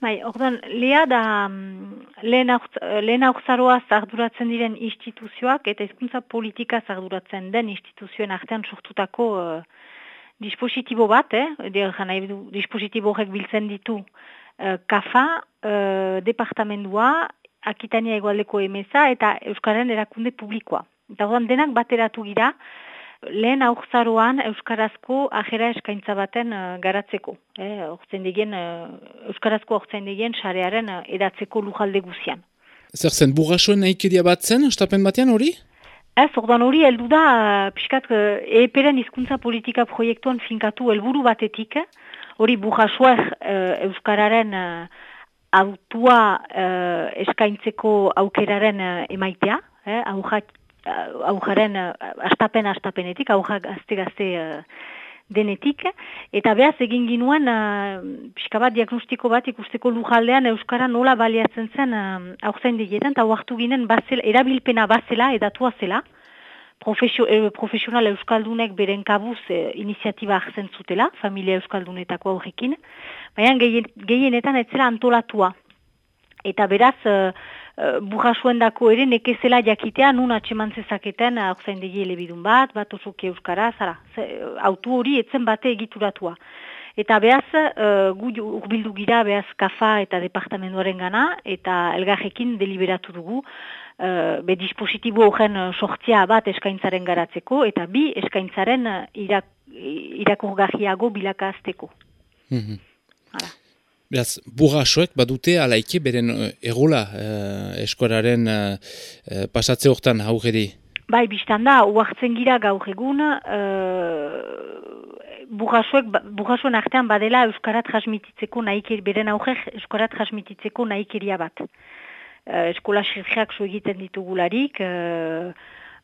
Bai, ordan, lea da mm, lehen aurzaroa zarduratzen diren instituzioak eta hizkuntza politika zarduratzen den instituzioen artean sortutako uh, dispositibo bat, eh? dispositibo horrek biltzen ditu uh, KAFA, uh, departamendua, Akitania egualdeko emeza eta Euskaren erakunde publikoa. Eta ordan, denak bateratu gira, lehen aurzaroan Euskarazko ajera eskaintza baten uh, garatzeko. Eh, digen, uh, Euskarazko ortsen digen sarearen uh, edatzeko lujalde guzian. Zer zen, burrasoen nahi bat zen, estapen batean hori? Ez, ordan hori heldu da, uh, piskat, uh, EPren hizkuntza politika proiektuan finkatu helburu batetik, hori burrasoa uh, Euskararen uh, autua uh, eskaintzeko aukeraren uh, emaitea, eh, aujaren uh, astapen astapenetik, aujak gazte-gazte uh, denetik, eta behaz egin ginuen uh, pixka bat diagnostiko bat ikusteko lujaldean Euskara nola baliatzen zen uh, aurzain digietan, eta huartu ginen bazela, erabilpena bazela, edatua zela, Profesio, profesional Euskaldunek beren kabuz iniziatiba hartzen zutela, familia Euskaldunetako aurrekin, baina gehienetan etzela antolatua. Eta beraz, uh, burrasuen dako ere nekezela jakitea nun atseman zezaketen aurzain degi elebidun bat, bat osoki euskara, zara, autu hori etzen bate egituratua. Eta behaz, uh, gu urbildu gira behaz kafa eta departamentoaren gana, eta elgarrekin deliberatu dugu, uh, be dispositibo horren sortzia bat eskaintzaren garatzeko, eta bi eskaintzaren irak, irakurgahiago bilaka azteko. Mm Beraz, burrasoek badute alaike beren uh, egola uh, eskoraren uh, pasatze hortan aurredi? Bai, biztan da, uartzen gira gaur egun, uh, burrasoek, ba, burrasoen artean badela Euskara transmititzeko nahikeri, beren aurrek Euskara transmititzeko nahikeria bat. Uh, eskola so egiten ditugularik, uh,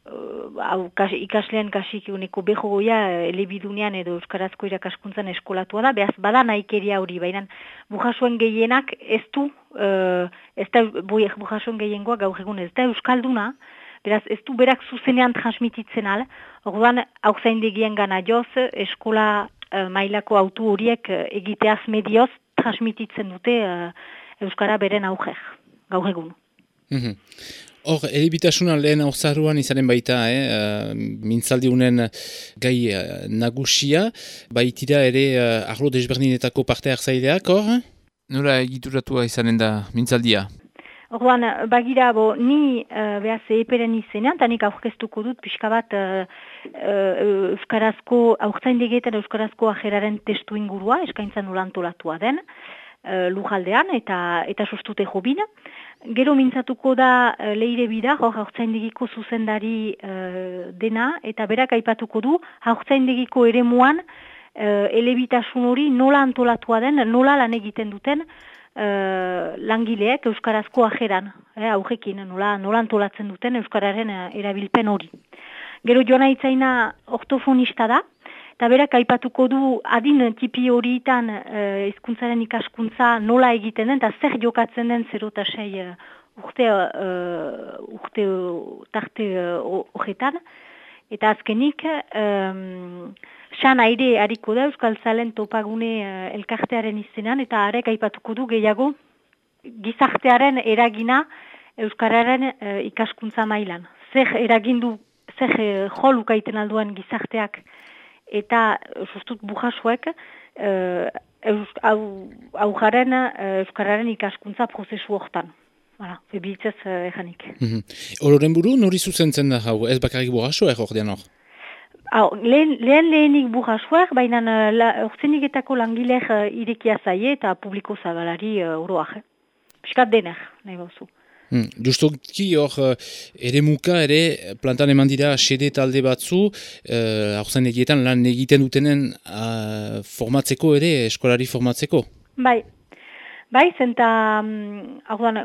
hau ikaslean kasik uneko beho goia eh, elebidunean edo euskarazko irakaskuntzan eskolatua da, behaz bada naikeria hori, baina bujasuen gehienak ez du, uh, ez da bujasuen gehiengoa gaur egun ez da euskalduna, beraz ez du berak zuzenean transmititzen al, orduan zain degien gana joz, eskola uh, mailako autu horiek uh, egiteaz medioz transmititzen dute euskara beren auger, gaur egun. Mm Hor, eribitasuna lehen auzaruan izanen baita, eh? Uh, mintzaldi unen gai uh, nagusia, baitira ere uh, arlo desberdinetako parte hartzaileak, hor? Nola egituratua izanen da mintzaldia? Orduan, bagira, bo, ni uh, behaz eperen izenean, eta nik aurkeztuko dut pixka bat uh, uh, Euskarazko, degetan Euskarazko ajeraren testu ingurua, eskaintzan ulantolatua den, uh, lujaldean, eta, eta sustute jobina. Gero mintzatuko da uh, leire bida, hor haurtzaindegiko zuzendari uh, dena, eta berak aipatuko du haurtzaindegiko ere muan uh, elebitasun hori nola antolatua den, nola lan egiten duten uh, langileek Euskarazko ajeran, eh, aurrekin, nola, nola antolatzen duten Euskararen erabilpen hori. Gero joan aitzaina ortofonista da, Eta berak aipatuko du adin tipi horietan eh, hizkuntzaren ikaskuntza nola egiten den, eta zer jokatzen den 0 eta 6 uh, urte, uh, urte tarte horretan. eta azkenik, um, san aire hariko da Euskal Zalen topagune uh, elkartearen izenan, eta arek aipatuko du gehiago gizartearen eragina Euskararen uh, ikaskuntza mailan. Zer eragindu, zer uh, joluka iten alduan gizarteak, eta sustut bujasuek uh, hau jaren uh, Euskararen ikaskuntza prozesu hortan. Hala, ebiltzez uh, ejanik. Mm -hmm. Oloren buru, nori zuzentzen da hau, ez bakarrik bujasuek hor dian hor? lehen, lehen lehenik bujasuek, baina hortzenigetako uh, langileak uh, irekia zaie eta publiko zabalari uh, oroak. Piskat dener, nahi bauzu. Hmm. Justoki hor, uh, ere muka ere plantan eman dira sede talde batzu, uh, hau egietan lan egiten dutenen uh, formatzeko ere, eskolari formatzeko? Bai, bai, zenta um,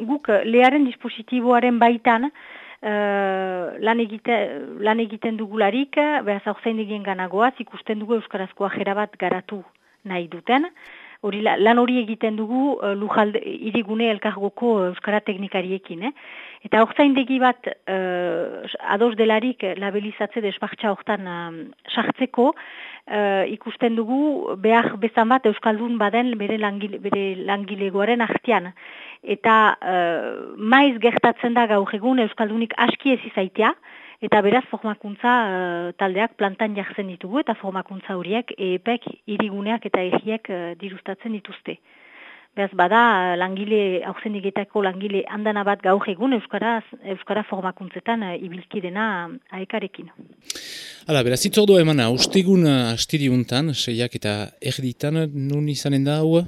guk leharen dispositiboaren baitan uh, lan, egite, lan egiten dugularik, behaz hau egien ganagoaz, ikusten dugu Euskarazkoa jerabat garatu nahi duten, hori lan hori egiten dugu uh, lujalde, irigune elkargoko Euskara teknikariekin. Eh? Eta hortzaindegi bat uh, ados delarik labelizatze despartza hortan sartzeko uh, ikusten dugu behar bezan bat Euskaldun baden bere, langile, bere langilegoaren artian. Eta uh, maiz gertatzen da gaur egun Euskaldunik aski ez izaitea, Eta beraz formakuntza uh, taldeak plantan jartzen ditugu eta formakuntza horiek EPEK iriguneak eta egiek uh, dirustatzen dituzte. Beraz bada langile, aurzen digetako langile handana bat gaur egun Euskara, Euskara formakuntzetan uh, ibilki dena aekarekin. Hala, beraz itzordua emana, ustegun astiriuntan, seiak eta erditan, nun izanen da hau?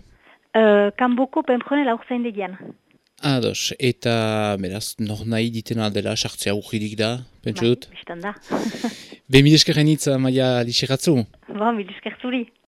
Uh, kanboko penjonela aurzen digian. Ados, eta beraz, nor nahi diten aldela, sartzea urririk da, pentsu dut? Ba, da. Be, mileskerren itza, maia lixeratzu? Ba, mileskerzuri.